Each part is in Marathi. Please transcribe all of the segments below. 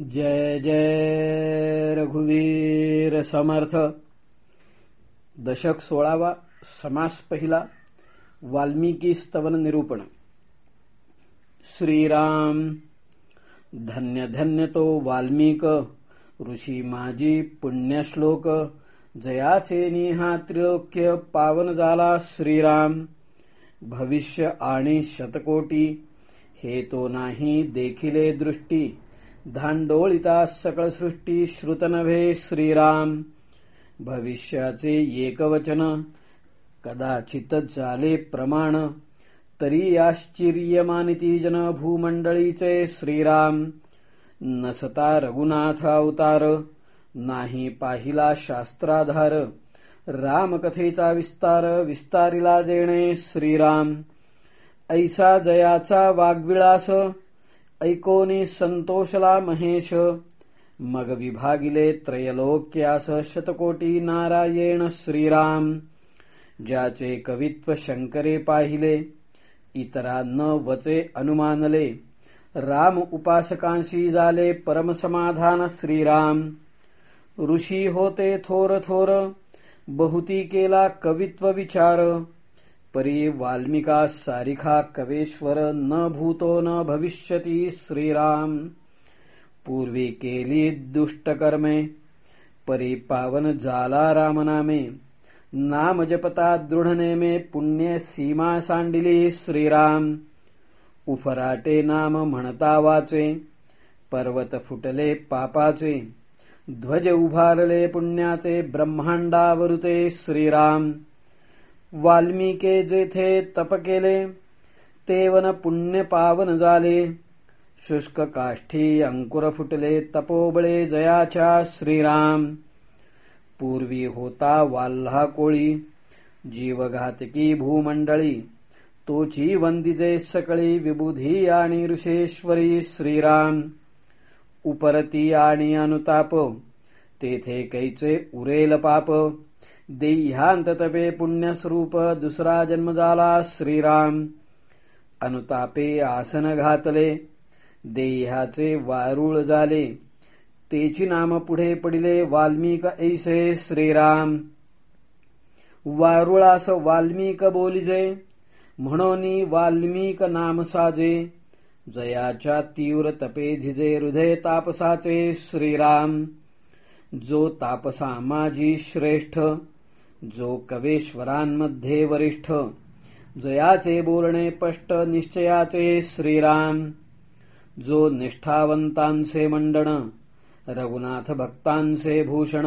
जय जय रघुवीर समर्थ. दशक सोळावा समास पहिला वाल्मिकी स्तवन निरूपण. श्रीराम धन्य धन्य तो वाल्मिक ऋषी माझी पुण्यश्लोक. जयाचे निहा त्रिलोक्य पावन झाला श्रीराम. भविष्य आणि शतकोटी हे तो नाही देखिले दृष्टी. धांडोळिता सकळ सृष्टी श्रीराम। भविष्याचे एकवचन कदाचित झाले प्रमाण तरी आश्चर्यमानिती जन भूमंडळीचे श्रीराम। नसता रघुनाथ अवतार नाही पाहिला शास्त्राधार। रामकथेचा विस्तार विस्तारिला जेणे श्रीराम। ऐसा जयाचा वाग्विळास ऐकोनी संतोषला महेश। मग विभागिले त्रयलोक्यास शतकोटी नारायण श्रीराम ज्याचे कवित्व शंकरे पाहिले इतरा न वचे अनुमानले राम उपासकांशी झाले परमसमाधान श्रीराम। ऋषी होते थोर थोर बहुती केला कवित्व विचार परी वाल्मिका सारिखा कवेश्वर न भूतो न भविष्यती श्रीराम। पूर्वी केली दुष्टकर्मे परी पावन जाला रामनामे नाम जपता दृढनेमे पुण्य सीमा सांडिली श्रीराम। उफराटे नाम म्हणता वाचे पर्वत फुटले पापाचे ध्वज उभारले पुण्याचे ब्रह्मांडावरुते श्रीराम। वाल्मिके जेथे तप केले तेवन पुण्य पावन झाले. शुष्क काष्ठी अंकुर फुटले तपोबळे जयाच्या श्रीराम. पूर्वी होता वाल्हा कोळी जीवघातकी भूमंडळी. तोची वंदिजे सकळी विबुधी आणि ऋषेश्वरी श्रीराम. उपरती आणि अनुताप तेथे कैचे उरेल पाप. देह्यांत तपे पुण्यस्वरूप दुसरा जन्म झाला श्रीराम. अनुतापे आसन घातले देह्याचे वारुळ झाले तेची नाम पुढे पडिले वाल्मिक ऐसे श्रीराम. वारुळास वाल्मिक बोलिजे म्हणून वाल्मिक नाम साजे. जयाच्या तीव्र तपे झिजे हृदय तापसाचे श्रीराम. जो तापसा माझी श्रेष्ठ जो कवेश्वरांमध्ये वरिष्ठ जयाचे बोलणे स्पष्ट निश्चयाचे श्रीराम जो निष्ठावंतांचे मंडण रघुनाथ भक्तांचे भूषण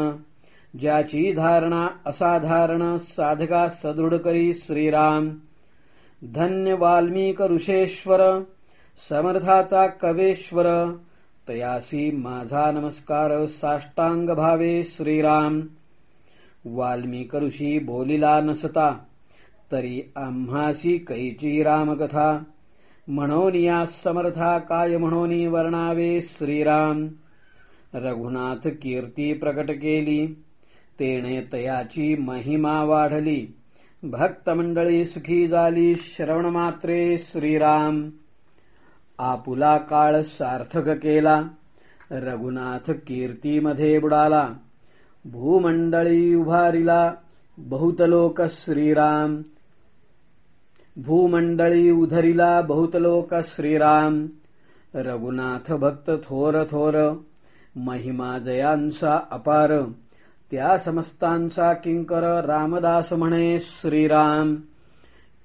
ज्याची धारणा असाधारण साधका सदृढ करी श्रीराम धन्य वाल्मिक ऋषेश्वर समर्थाचा कवेश्वर तयासी माझा नमस्कार साष्टांग भावे श्रीराम. वाल्मिक ऋषी बोलिला नसता तरी आम्हासी कैची रामकथा. म्हणून या समर्था काय म्हणून वर्णावे श्रीराम? रघुनाथ कीर्ती प्रकट केली. तेने तयाची महिमा वाढली. भक्तमंडळी सुखी झाली. श्रवण मात्रे श्रीराम. आपुला काळ सार्थक केला. रघुनाथ कीर्तीमध्ये बुडाला. भूमंडळी उभारिला बहुतलोक श्रीराम. भूमंडळी उधरिला बहुतलोक श्रीराम. रघुनाथ भक्त थोर थोर महिमा जयांचा अपार. त्या समस्तांचा किंकर रामदास म्हणे श्रीराम.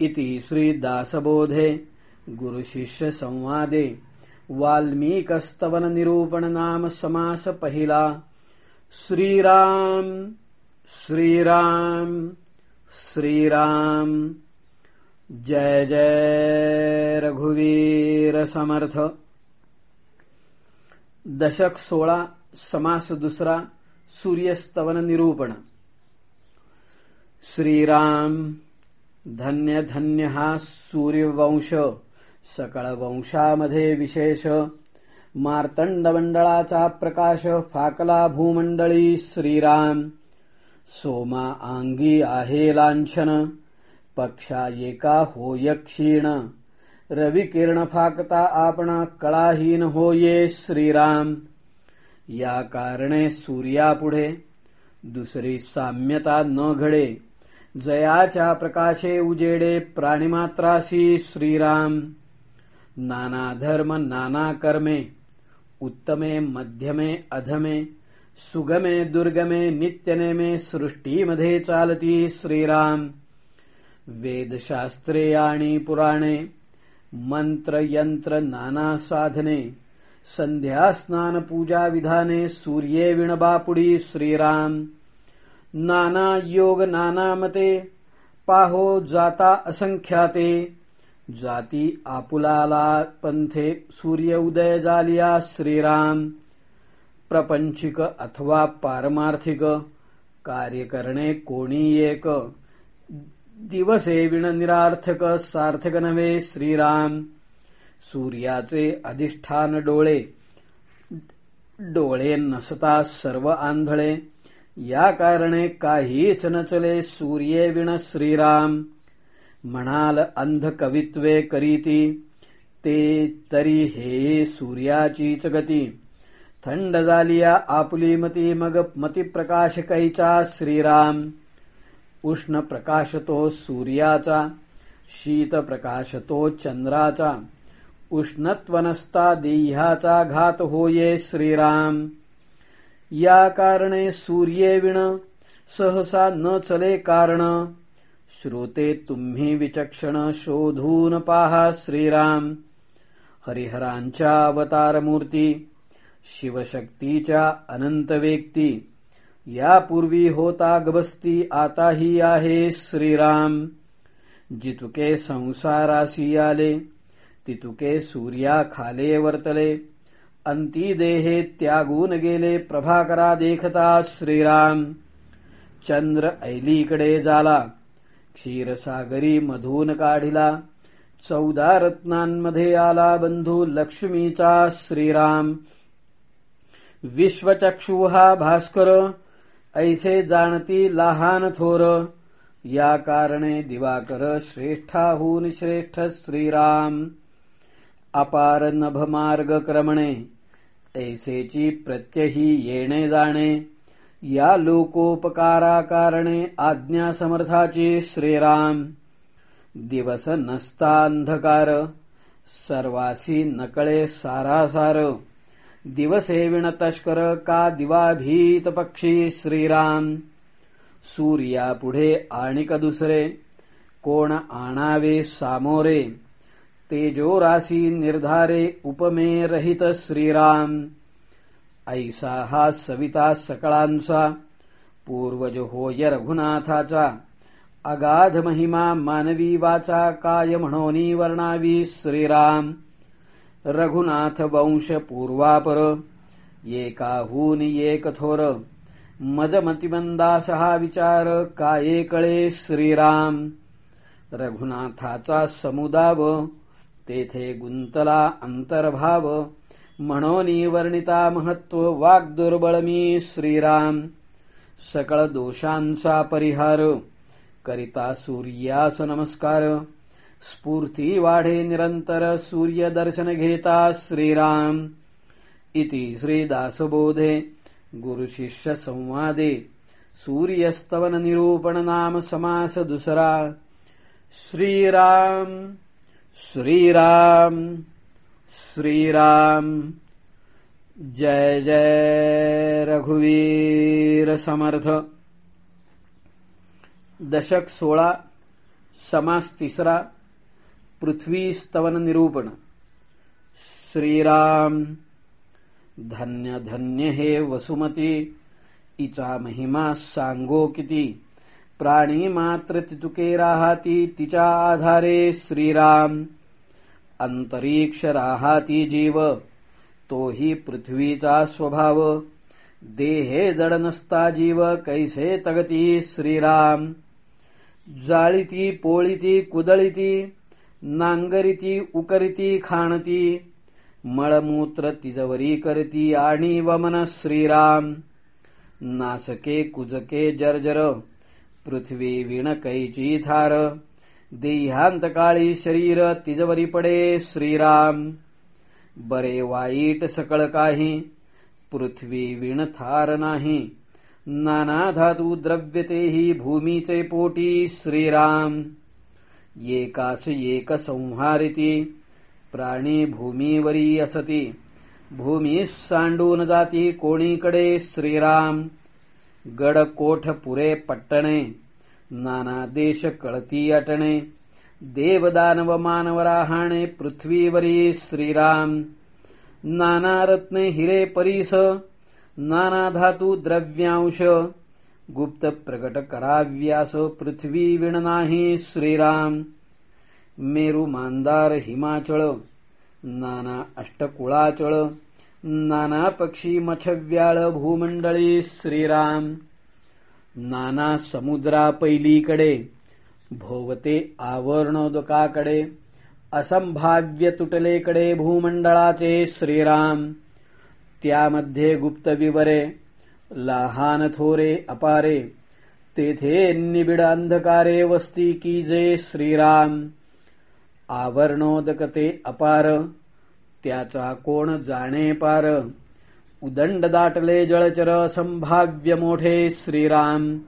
इति श्रीदासबोधे गुरुशिष्य संवादे. वाल्मीकस्तवन निरूपण नाम समास पहिला. श्रीराम श्रीराम श्रीराम। जय जय रघुवीर समर्थ। दशक सोळा समास दुसरा सूर्यस्तवन निरूपण। श्रीराम धन्य धन्य हा सूर्यवंश। सकळ वंशामध्ये विशेष। मार्तंड मंडळाचा प्रकाश फाकला भूमंडळी श्रीराम। सोमा आंगी आहे लांछन पक्षा एका होय क्षीण रविकिरण फाकता आपण कळाहीन होये श्रीराम। या कारणे सूर्यापुढे दुसरी साम्यता न घडे। जयाच्या प्रकाशे उजेडे प्राणिमात्रासी श्रीराम। नाना धर्म नाना कर्मे उत्तमे मध्यमे अधमे सुगमे दुर्गमे नित्यनेमे सृष्टीमध्ये चालती श्रीराम. वेदशास्त्रे आणि पुराणे मंत्र यंत्र नाना साधने संध्या स्नान पूजा विधाने सूर्ये विणबापुडी श्रीराम. नाना योग नाना मते पाहो जाता असंख्याते जाती आपुलाला पंथे सूर्य उदय झालिया श्रीराम. प्रपंचिक अथवा पारमार्थिक कार्य करणे कोणी एक. दिवसे विण निरार्थक सार्थक नव्हे श्रीराम. सूर्याचे अधिष्ठान डोळे. डोळे नसता सर्व आंधळे. या कारणे काहीच नचले सूर्ये विण श्रीराम. म्हणाल अंध कवित्वे करीती ते तरी हे सूर्याचीच गती थंड झालिया आपुली मती मग मतिप्रकाश कैचा श्रीराम. उष्ण प्रकाश तो सूर्याचा शीत प्रकाश तो चंद्राचा. उष्णत्व नसता देह्याचा घात होये श्रीराम. या कारणे सूर्ये विण सहसा न चले कारण श्रोते तुम्ही विचक्षण शोधून पाहा श्रीराम. हरिहरांच्या अवतार मूर्ती शिवशक्तीच्या अनंत व्यक्ती यापूर्वी होता गबस्ती आताही आहे श्रीराम. जितुके संसारासी आले तितुके सूर्या खाले वर्तले अंती देहे त्यागून गेले प्रभाकरा देखता श्रीराम. चंद्र ऐलीकडे झाला क्षीरसागरी मधून काढिला. चौदा रत्नांमध्ये आला बंधू लक्ष्मीचा श्रीराम. विश्वचक्षु हा भास्कर ऐसे जाणती लहान थोर. या कारणे दिवाकर श्रेष्ठाहून श्रेष्ठ श्रीराम. अपार नभमार्ग क्रमणे ऐसेची प्रत्यही येणे जाणे. या लोकोपकारा कारणे आज्ञा समर्थाची श्रीराम. दिवस नसता अंधकार सर्वासी नकळे सारासार. दिवसेविण तष्कर तस्कर का दिवाभीत पक्षी श्रीराम. सूर्यापुढे आणिक दुसरे कोण आणावे सामोरे. तेजोरासी निर्धारे उपमे रहित श्रीराम. ऐसा हा सविता सकळांचा पूर्वज होय रघुनाथाचा अगाध महिमा मानवी वाचा काय म्हणोनी वर्णावी श्रीराम। रघुनाथ वंश पूर्वापर। एकाहून एक थोर। मजमतिमंदास हा विचार काये कळे श्रीराम। रघुनाथाचा समुदाव। तेथे गुंतला अंतर्भाव। म्हणोनी वर्णिता महत्त्व वाग्दुर्बळ मी श्रीराम। सकळ दोषांचा परिहार। करिता सूर्यास नमस्कार। स्फूर्ती वाढे निरंतर सूर्य दर्शन घेता श्रीराम। इति श्रीदासबोधे। गुरुशिष्य संवादे। सूर्यस्तवन निरूपण नाम समास दुसरा। श्रीराम। श्रीराम। श्रीराम। जय जय रघुवीर समर्थ। दशक सोळा समास तिसरा पृथ्वी स्तवन निरूपण। श्रीराम। धन्य धन्य हे वसुमती। इचा महिमा सांगो किती। प्राणी मात्र तितुके राहती तिच्या आधारे श्रीराम। अंतरिक्ष राहाती जीव तोही पृथ्वीचा स्वभाव। देहे जड नसता जीव कैसे तगती श्रीराम। जाळीती पोळीती कुदळीती नांगरीती उकरीती खाणती। मळमूत्र तिजवरी करती आणि वमन श्रीराम। नासके कुजके जर्जर। पृथ्वी विण कैची थार देहांतकाळी शरीर तिजवरी पडे श्रीराम बरे वाईट सकळ काही पृथ्वी विणथार नाही नाना धातू द्रव्य तेही भूमीचे पोटी श्रीराम एकास एक संहारिती प्राणी भूमीवरी असती भूमी सांडून जाती कोणीकडे श्रीराम गड कोठ पुरे पट्टणे नाना देश कळती अटणे. देवदानव मानव पृथ्वीवरी श्रीराम. नाना रत्ने हिरे परीस. नाना धातू द्रव्यांश. गुप्त प्रकट कराव्यास पृथ्वी विण नाही श्रीराम. मेरू मांदार हिमाचळ. नाना अष्टकुळाचळ. नाना पक्षी मछव्याळ भूमंडळी श्रीराम. नाना समुद्रा पैलीकडे भोवते आवरणोदकाकडे असंभाव्य तुटलेकडे भूमंडळाचे श्रीराम. त्यामध्ये गुप्त विवरे लहान थोरे अपारे तेथे निबिड अंधकारे वस्ती की जे श्रीराम. आवरणोदकते अपार त्याचा कोण जाणे पार? उदंड दाटले जळचर संभाव्य मोठे श्रीराम.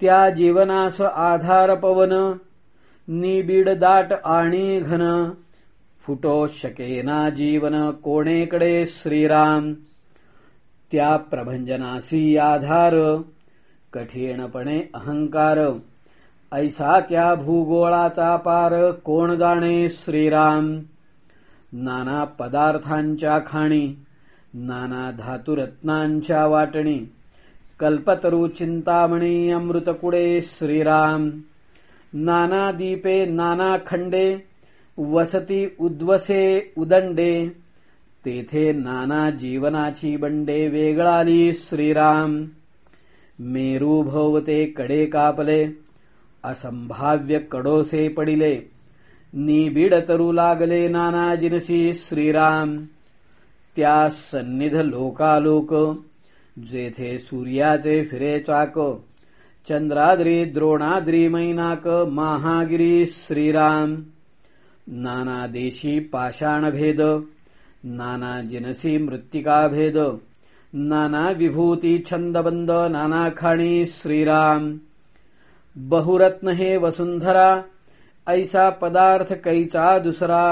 त्या जीवनास आधार पवन निबीड दाट आणि घन. फुटो शकेना जीवन कोणेकडे श्रीराम? त्या प्रभंजनासी आधार कठीणपणे अहंकार. ऐसा त्या भूगोळाचा पार कोण जाणे श्रीराम? नाना पदार्थांच्या खाणी. नाना धातुरत्नांच्या वाटणी कल्पतरू चिंतामणी अमृतकुडे श्रीराम. नाना दीपे नाना खंडे वसती उद्वसे उदंडे. तेथे नाना जीवनाची बंडे वेगळाली श्रीराम. मेरू भोवते कडे कापले असंभाव्य कडोसे पडिले. निबिड तरू लागले नाना जिनसी श्रीराम. त्या सन्निध लोकालोक जेथे सूर्याचे फिरे चाक चंद्राद्री द्रोणाद्री मैनाक महागिरी श्रीराम नाना देशी पाषाणभेद नाना जिनसी मृत्तिका भेद नाना विभूती छंदबंद नाना खाणी श्रीराम। बहुरत्न हे वसुंधरा ऐसा पदार्थ कैचा दुसरा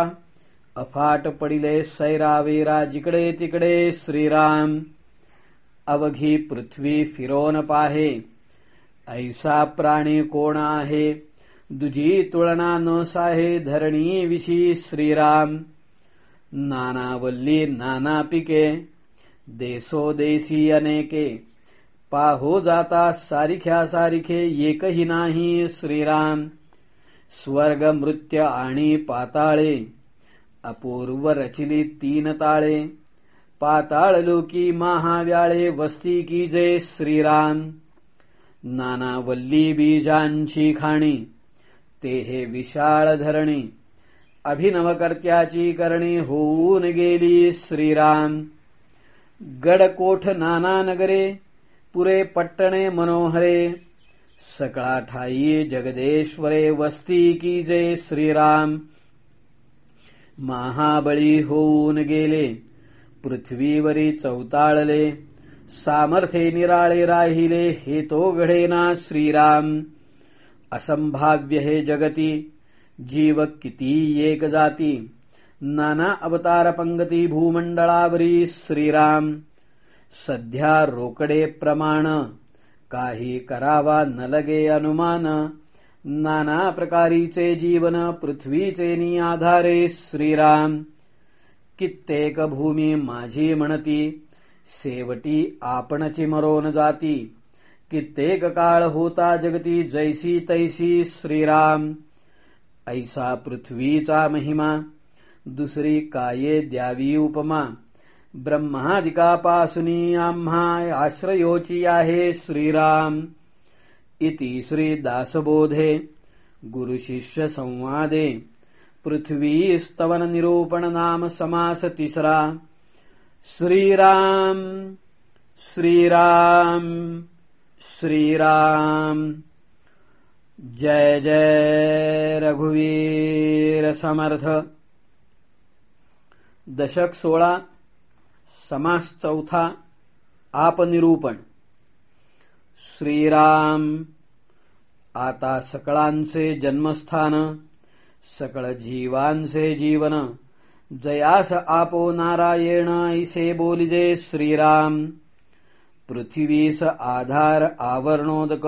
अफाट पडिले सैरावेरा जिकडे तिकडे श्रीराम. अवघी पृथ्वी फिरोन पाहे. ऐसा प्राणी कोण आहे? दुजी तुळना न साहे धरणी विशी श्रीराम. नानावल्ली नाना पिके. देसोदेशी अनेके. पाहो जाता सारिख्या सारिखे एकही नाही श्रीराम. स्वर्ग मृत्य आणि पाताळे. अपूर्व रचिली तीन ताळे पाताळ लोकी महाव्याळे वस्ती की जे श्रीराम. नाना वल्ली बीजांची खाणी ते हे विशाळ धरणी. अभिनवकर्त्याची करणी होऊन गेली श्रीराम. गडकोठ नाना नगरे पुरे पट्टणे मनोहरे. सकळा ठाई जगदेश्वरे वस्ती की जे श्रीराम. महाबळी होऊन गेले. पृथ्वीवरी चौताळले. सामर्थ्ये निराळे राहिले. हे तो घडेना श्रीराम. असंभाव्य हे जगती. जीव किती एक जाती. नाना अवतार पंगती भूमंडळावरी श्रीराम. सध्या रोकडे प्रमाण. काही करावा न लगे अनुमान. नाना प्रकारीचे जीवन पृथ्वीचे नि आधारे श्रीराम. कित्येक भूमी माझी म्हणती शेवटी आपणची मरोन जाती. कित्येक काळ होता जगती जैसी तैसी श्रीराम. ऐसा पृथ्वीचा महिमा दुसरी काये द्यावी उपमा. ब्रह्मादिकापासुनी आम्हा आश्रयोची आहे श्रीराम. इति श्रीदासबोधे। गुरुशिष्य संवादे पृथ्वी स्तवन निरूपण नाम समास तिसरा श्रीराम श्रीराम श्रीराम। जय जय रघुवीर समर्थ। दशक सोळा समास चौथा आपनिरूपण। श्रीराम. आता सकळांचे जन्मस्थान सकळ जीवांचे जीवन. जयास आपो नारायण ऐसे बोलिजे श्रीराम. पृथ्वीस आधार आवरणोदक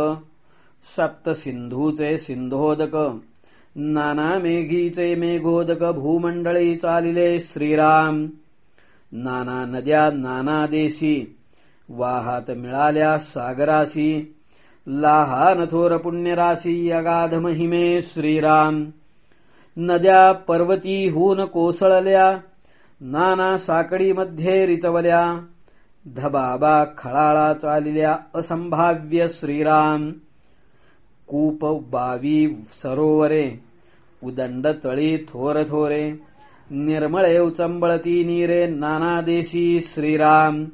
सप्त सिंधूचे सिंधोदक नाना मेघीचे मेघोदक भूमंडळी चालिले श्रीराम. नाना नद्या नाना देशी वाहात मिळाल्या सागरासी. लाहान थोर पुण्यराशी अगाध महिमे श्रीराम. नद्या पर्वती हून कोसळल्या नाना साकडीमध्ये रिचवल्या धबाबा खळाळा चालिल्या असंभाव्य श्रीराम. कूप बावी सरोवरे उदंड तळी थोर थोरे निर्मळे उचंबळती नीरे नाना देशी श्रीराम.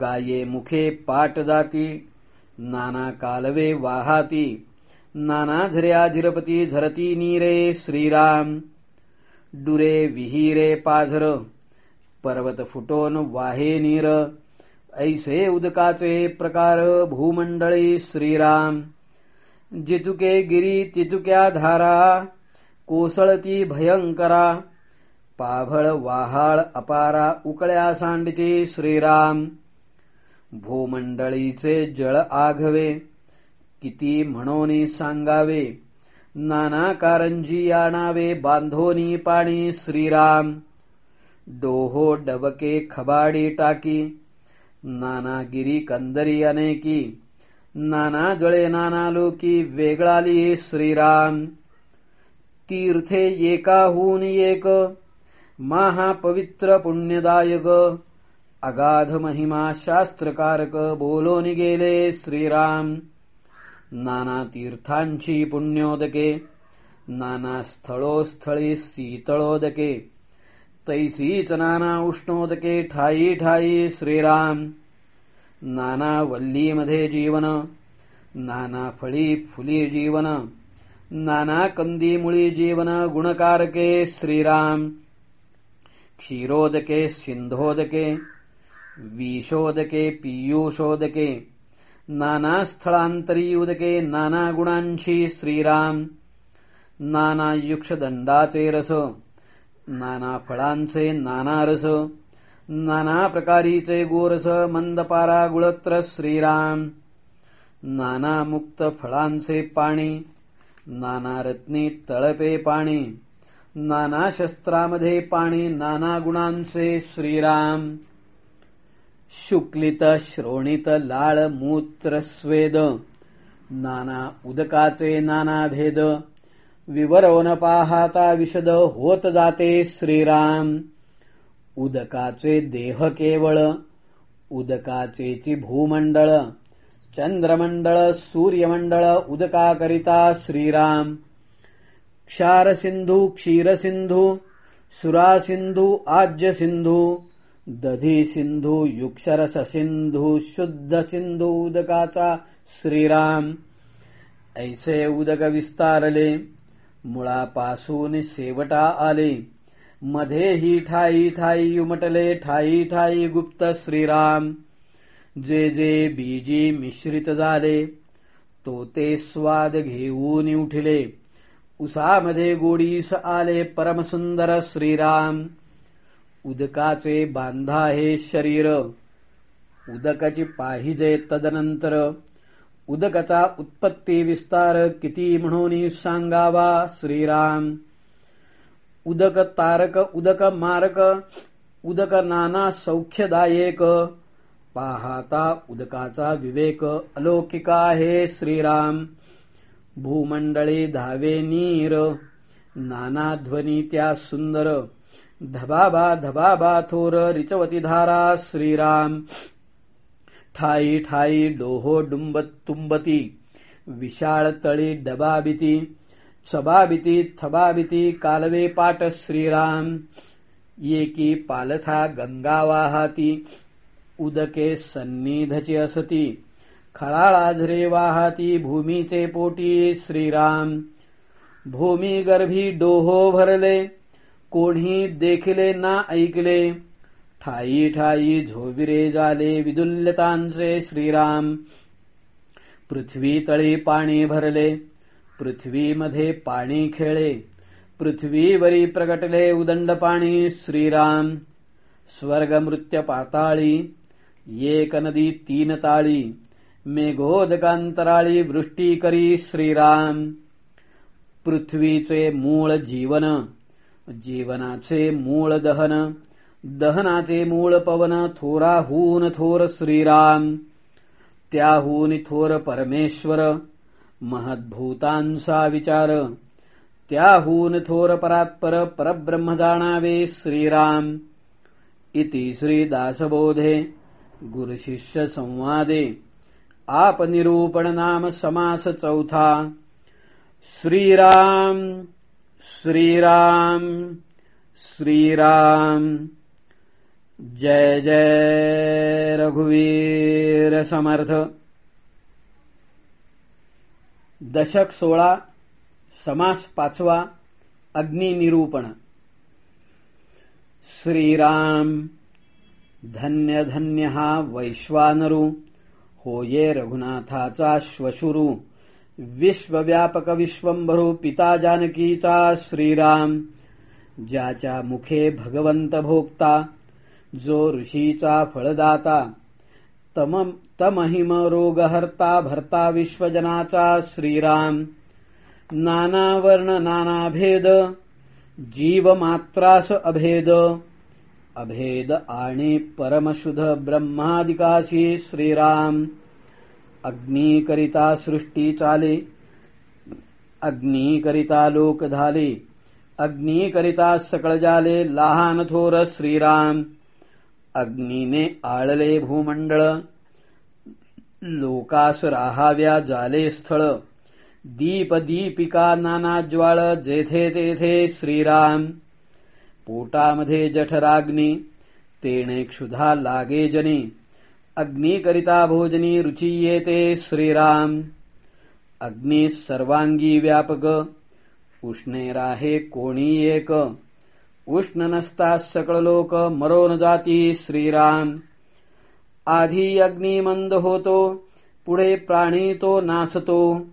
गाये मुखे पाट जाती नाना कालवे वाहाती नाना झऱ्या झिरपती झरती नीरे श्रीराम. डुरे विहिरे पाझर पर्वत फुटोन वाहे नीर ऐसे उदकाचे प्रकार भूमंडळी श्रीराम. जितुके गिरी तितुक्या धारा कोसळती भयंकरा पाभळ वाहाळ अपारा उकळ्या सांडती श्रीराम. भूमंडळीचे जळ आघवे. किती म्हणोनी सांगावे? नाना कारंजी आणावे बांधोनी पाणी श्रीराम. डोहो डबके खबाडी टाकी. नानागिरी कंदरी अनेकी. नाना जळे नाना लोकी वेगळाली श्रीराम. तीर्थे एकाहून एक. महापवित्र पुण्यदायक. अगाध महिमा शास्त्रकारक बोलोन गेले श्रीराम। नाना तीर्थांची पुण्योदके नाना स्थळोस्थळी शीतळोदके तैसीच नाना उष्णोदके ठाई ठाई श्रीराम। नाना वल्लीमध्ये जीवन नाना फळी फुली जीवन नाना कंदीमुळी जीवन गुणकारके श्रीराम। क्षीरोदके सिंधोदके विशोदके पीयूषोदके नाना स्थळांतरी उदके नाना गुणांशी श्रीराम नाना युक्षदंडाचे रस नाना फळांचे नाना रस नाना प्रकारीचे गोरस मंदपारा गुळत्र श्रीराम नाना मुक्त फळांचे पाणी नाना रत्नी तळपे पाणी नाना शस्त्रामध्ये पाणी नाना गुणांचे श्रीराम शुक्लित श्रोणित लाळ मूत्र स्वेद नाना उदकाचे नाना भेद विवरवन पाहाता विशद होत जाते श्रीराम. उदकाचे देह केवळ उदकाचेची भूमंडळ चंद्रमंडळ सूर्यमंडळ उदकाकरिता श्रीराम. क्षारसिंधू क्षीरसिंधू सुरासिंधू आज्यसिंधू दधी सिंधू युक्षरस सिंधू शुद्ध सिंधू उदकाचा श्रीराम. ऐसे उदक विस्तारले मुळापासून शेवटा आले. मध्ये ही ठाई ठाई उमटले ठाई ठाई गुप्त श्रीराम. जे जे बीजी मिश्रित झाले तो ते स्वाद घेऊन उठले. उसामध्ये गोडीस आले परमसुंदर श्रीराम. उदकाचे बांधा हे शरीर. उदकाची पाहिजे तदनंतर. उदकाचा उत्पत्ती विस्तार किती म्हणून सांगावा श्रीराम. उदक तारक उदक मारक उदक नाना सौख्यदायक. पाहाता उदकाचा विवेक अलौकिका आहे श्रीराम. भूमंडळी धावे नीर. नाना ध्वनी त्या सुंदर. धबाबा धबाबा थोर रिचवती धारा श्रीराम. ठाई ठाई डोहो डुंब तुंबती. विशाळ तळी डबाबिती. सबाबिती थबाबिती कालवे पाट श्रीराम. येकी पालथा गंगा वाहाती. उदके सन्निधचे असती. खळाळाझरे वाहाती भूमीचे पोटी श्रीराम. भूमी गर्भी डोहो भरले. कोणी देखिले ना ऐकले. ठाई ठाई झोविरे जाले विदुल्यतांचे श्रीराम. पृथ्वी तळी पाणी भरले. पृथ्वीमध्ये पाणी खेळे. पृथ्वीवरी प्रगटले उदंड पाणी श्रीराम. स्वर्ग मृत्य पाताळी. एक नदी तीन ताळी. मेघोदकांतराळी वृष्टी करी श्रीराम. पृथ्वीचे मूळ जीवन. जीवनाचे मूळ दहन दहनाचे मूळ पवन थोराहून थोर श्रीराम त्याहून थोर परमेश्वर महद्भूतांचा विचार त्याहून थोर परात्पर परब्रह्म जाणावे श्रीराम. इति श्रीदासबोधे गुरुशिष्य संवादे आपनिरूपण नाम समास चौथा. श्रीराम! श्रीराम श्रीराम। जय जय रघुवीर समर्थ। दशक सोळा समास पाचवा अग्निनिरूपण श्रीराम धन्य धन्य हा वैश्वानरू। होये रघुनाथाचा श्वशुरू। विश्वव्यापक विश्वंभरू पिता जानकीचा श्रीराम। ज्याच्या मुखे भगवंत भोगता जो ऋषीचा फळदाता तम तमहिम रोगहर्ता भर्ता विश्वजनाचा श्रीराम। नाना वर्ण नाना भेद अभेद। अभेद आणि परमशुध ब्रह्मादिकाशी श्रीराम। अग्नीकरिता सृष्टी चाले। अग्नीकरिता लोक धाले। अग्नीकरिता सकळ जाले लहान थोर श्रीराम। अग्नीने आळले भूमंडळ। लोकास राहाव्या जाले स्थळ। दीप दीपिका नाना ज्वाळ जेथे तेथे श्रीराम। पोटामध्ये जठराग्नी तेणे क्षुधा लागे जनी। अग्निकरिता भोजनी रुची येते श्रीराम। अग्नी सर्वांगी व्यापक। उष्णे राहे कोणी एक। उष्ण नसता सकळ लोक मरोन जाती श्रीराम। आधी अग्नी मंद होतो पुढे प्राणी तो नासतो।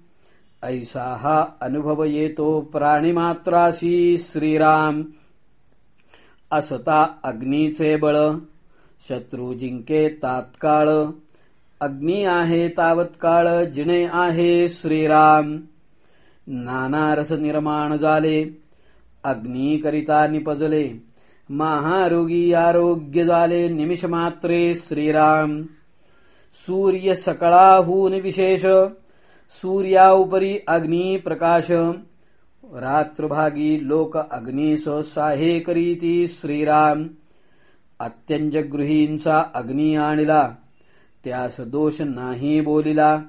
ऐसा हा अनुभव येतो प्राणीमात्राशी श्रीराम। असता अग्नीचे बळ। शत्रू जिंके तात्काळ. अग्नी आहे तावत्काळ जिणे आहे श्रीराम. नाना रस निर्माण झाले. अग्नीकरिता निपजले. महारोगी आरोग्य झाले. निमिष मात्रे श्रीराम. सूर्य सकळाहून विशेष. सूर्याउपरी अग्नी प्रकाश. रात्रभागी लोक अग्नीस साहे करीती श्रीराम. अत्यंज गृहींचा अग्नी आणिला त्यास दोष नाही बोलिला.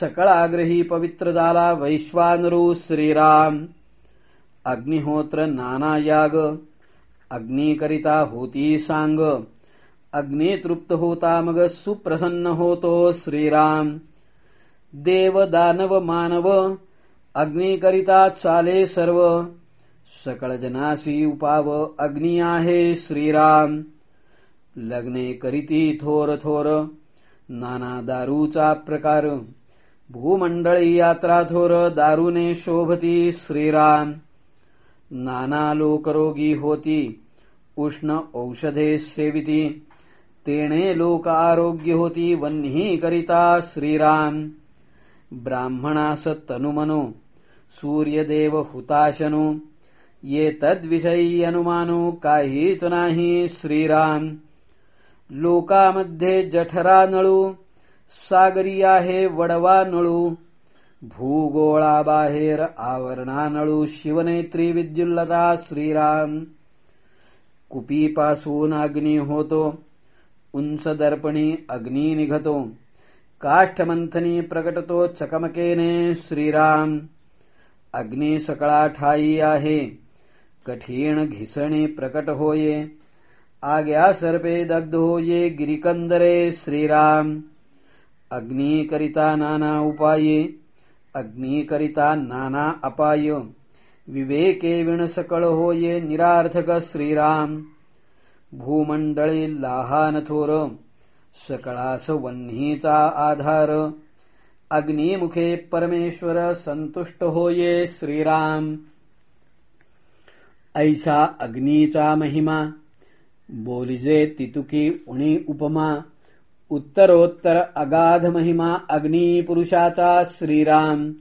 सकळाग्रही पवित्र झाला वैश्वानरू श्रीराम. अग्निहोत्र नाना याग अग्निकरिता होती सांग. अग्नी तृप्त होता मग सुप्रसन्न होतो श्रीराम. देव दानव मानव अग्निकरिता चाले सर्व. सकळ जनासी उपाव अग्नी आहे श्रीराम. लग्ने करीती थोर थोर नाना दारूचा प्रकार भूमंडळी यात्रा थोर दारूने शोभती श्रीराम. नाना लोकरोगी होती उष्ण औषधे सेविती तेणे लोक आरोग्य होती वन्ही करिता श्रीराम. ब्राह्मणास तनुमनु सूर्यदेव हुताशनु ये तद्विषयी अनुमानु काहीच नाही श्रीराम. लोकामध्ये जठरा नळू सागरी आहे वडवा नळू भूगोळाबाहेर आवरणा नळू शिवनेत्री विद्युल्लता श्रीराम. कुपीपासून अग्नी होतो उंच दर्पणी अग्नी निघतो काष्ठमंथनी प्रकटतो चकमकेने श्रीराम. अग्नी सकळा ठाई आहे कठीण घिसणी प्रकट होये आग्या सर्पे दग्ध होये गिरिकंदरे श्रीराम। अग्निकरिता नाना उपाये अग्निकरिता नाना अपाय। विवेके विण सकळ होये निरार्थक श्रीराम। भूमंडळी लाहान थोर सकळास वन्हीचा आधार। अग्निमुखे परमेश्वर संतुष्ट होये श्रीराम। ऐसा अग्नीचा महिमा बोलिजे तितुकी उणी उपमा उत्तरोत्तर अगाध महिमा अग्नी पुरुषाचा श्रीराम.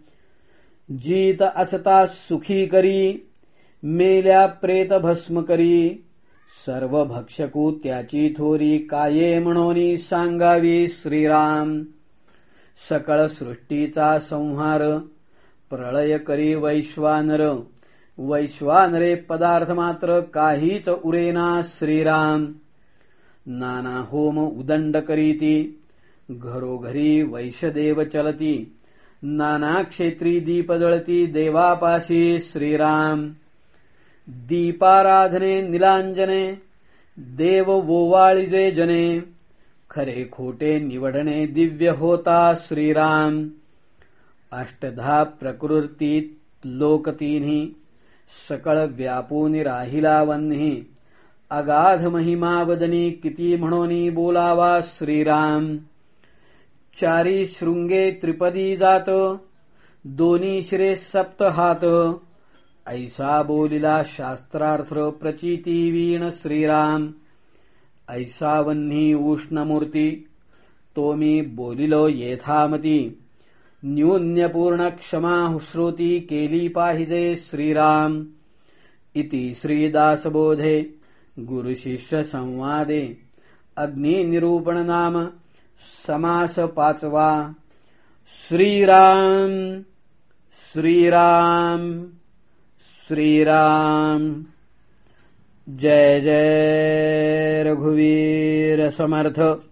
जीत असता सुखी करी मेल्या प्रेत भस्म करी. सर्व भक्षकू त्याची थोरी काये म्हणून सांगावी श्रीराम. सकळ सृष्टीचा संहार प्रळय करी वैश्वानर. वैश्वानरे पदार्थ मात्र काहीच उरेना श्रीराम. नाना होम उदंड करीती घरोघरी वैश्यदेव चलती नाना क्षेत्री दीप जळती देवापाशी श्रीराम. दीपाराधने निलांजने देव वोवाळीजे जने खरे खोटे निवडणे दिव्य होता श्रीराम. अष्टधा प्रकृतीत लोक सकळ व्यापून राहिला वन्ही अगाध महिमा वदनी किती म्हणोनी बोलावा श्रीराम। चारी शृंगे त्रिपदी जात दोन्ही शिरे सप्त हात। ऐसा बोलिला शास्त्रार्थ प्रचिती वीण श्रीराम। ऐसा वन्ही उष्णमूर्ती तो मी बोलिलो येथामती। न्यून्यपूर्ण क्षमा श्रोती केली पाहिजे श्रीराम. इति श्रीदासबोधे गुरुशिष्य संवादे अग्निनिरूपण नाम समास पाचवा श्रीराम श्रीराम श्रीराम. जय जय रघुवीर समर्थ.